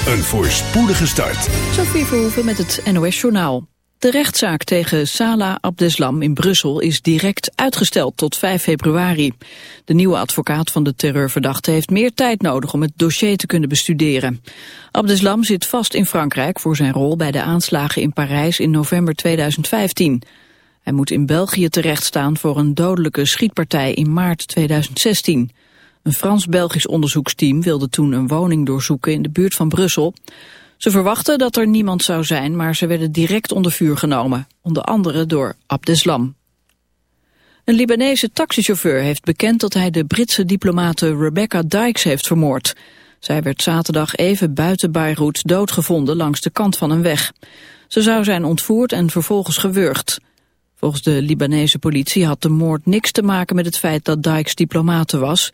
een voorspoedige start. Sophie Verhoeven met het NOS-journaal. De rechtszaak tegen Salah Abdeslam in Brussel is direct uitgesteld tot 5 februari. De nieuwe advocaat van de terreurverdachte heeft meer tijd nodig om het dossier te kunnen bestuderen. Abdeslam zit vast in Frankrijk voor zijn rol bij de aanslagen in Parijs in november 2015. Hij moet in België terechtstaan voor een dodelijke schietpartij in maart 2016. Een Frans-Belgisch onderzoeksteam wilde toen een woning doorzoeken in de buurt van Brussel. Ze verwachten dat er niemand zou zijn, maar ze werden direct onder vuur genomen. Onder andere door Abdeslam. Een Libanese taxichauffeur heeft bekend dat hij de Britse diplomate Rebecca Dykes heeft vermoord. Zij werd zaterdag even buiten Beirut doodgevonden langs de kant van een weg. Ze zou zijn ontvoerd en vervolgens gewurgd. Volgens de Libanese politie had de moord niks te maken met het feit dat Dykes diplomate was.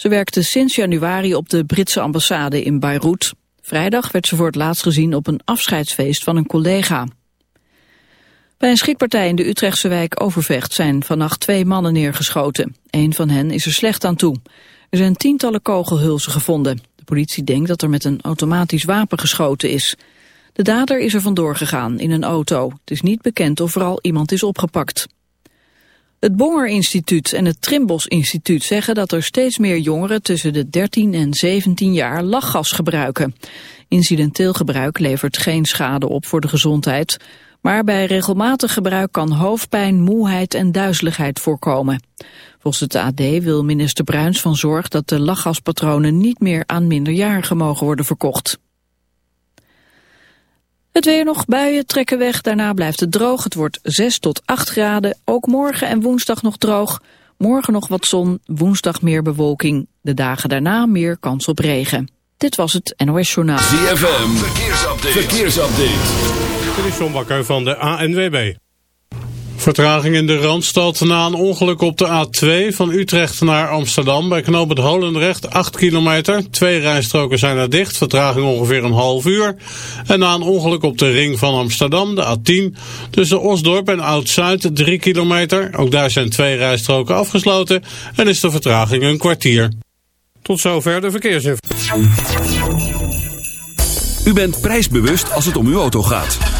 Ze werkte sinds januari op de Britse ambassade in Beirut. Vrijdag werd ze voor het laatst gezien op een afscheidsfeest van een collega. Bij een schietpartij in de Utrechtse wijk Overvecht zijn vannacht twee mannen neergeschoten. Een van hen is er slecht aan toe. Er zijn tientallen kogelhulzen gevonden. De politie denkt dat er met een automatisch wapen geschoten is. De dader is er vandoor gegaan in een auto. Het is niet bekend of er al iemand is opgepakt. Het Bonger Instituut en het Trimbos Instituut zeggen dat er steeds meer jongeren tussen de 13 en 17 jaar lachgas gebruiken. Incidenteel gebruik levert geen schade op voor de gezondheid, maar bij regelmatig gebruik kan hoofdpijn, moeheid en duizeligheid voorkomen. Volgens het AD wil minister Bruins van Zorg dat de lachgaspatronen niet meer aan minderjarigen mogen worden verkocht. Het weer nog, buien trekken weg, daarna blijft het droog. Het wordt 6 tot 8 graden, ook morgen en woensdag nog droog. Morgen nog wat zon, woensdag meer bewolking. De dagen daarna meer kans op regen. Dit was het NOS Journaal. ZFM, verkeersupdate. verkeersupdate. Dit is John Bakker van de ANWB. Vertraging in de Randstad na een ongeluk op de A2 van Utrecht naar Amsterdam. Bij knooppunt Holendrecht 8 kilometer. Twee rijstroken zijn er dicht. Vertraging ongeveer een half uur. En na een ongeluk op de ring van Amsterdam, de A10. Tussen Osdorp en Oud-Zuid 3 kilometer. Ook daar zijn twee rijstroken afgesloten. En is de vertraging een kwartier. Tot zover de verkeersinformatie. U bent prijsbewust als het om uw auto gaat.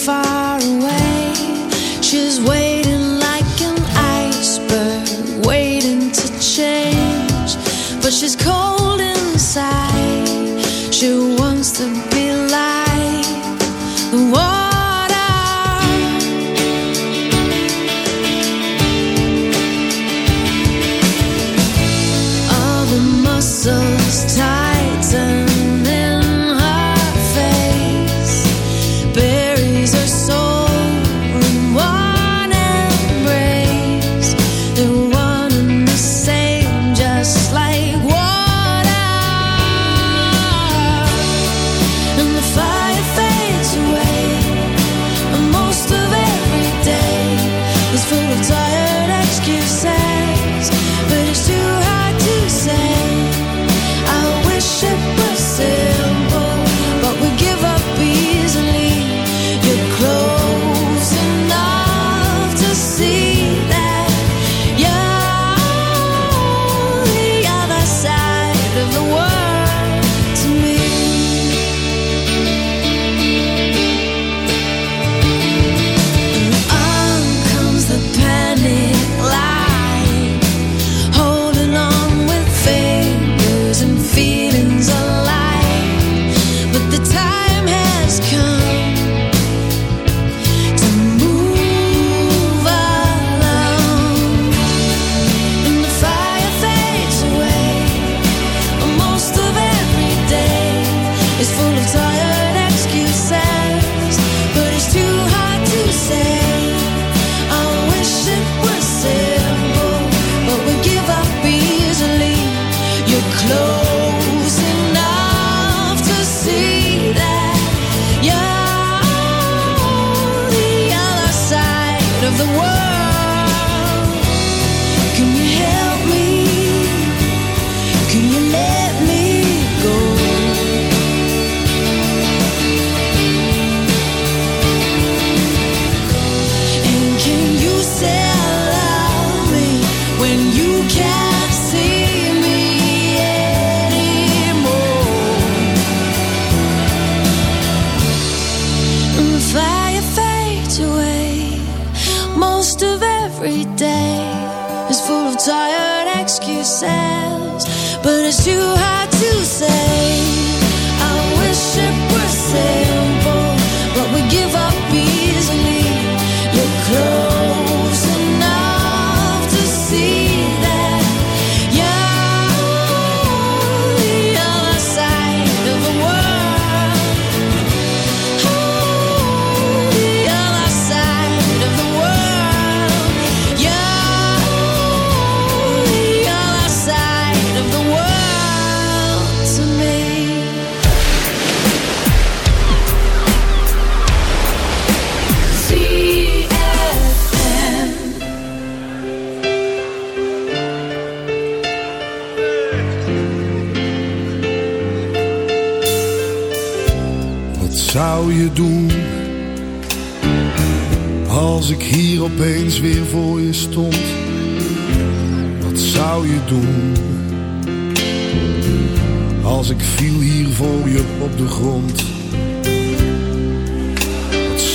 faz.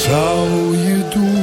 Zou je doen?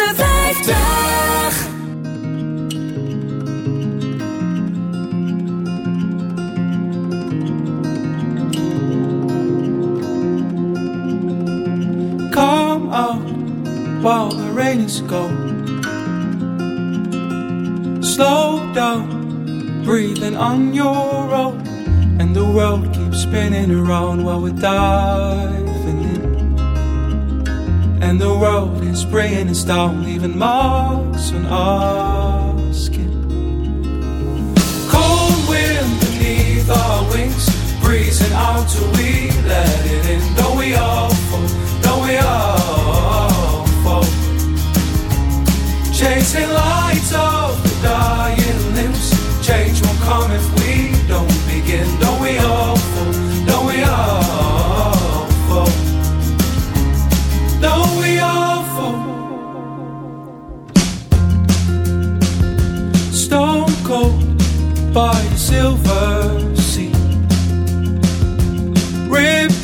50. Come out while the rain is gone. Slow down, breathing on your own. And the world keeps spinning around while diving in. And the world is bringing us down, leaving marks on our skin. Cold wind beneath our wings, breezing out till we let it in. Don't we all fall? Don't we all fall? Chasing lights of the dying limbs. Change won't come if we don't begin. Don't we all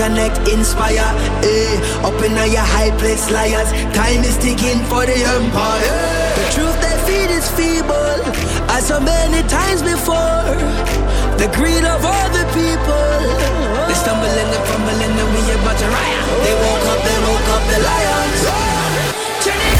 connect, inspire. Eh, up in your high place, liars. Time is ticking for the empire. Eh. The truth they feed is feeble, as so many times before. The greed of other people. They stumble and they fumble and we about to riot. They woke up, they woke up, the lions. Turn it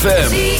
ZFM.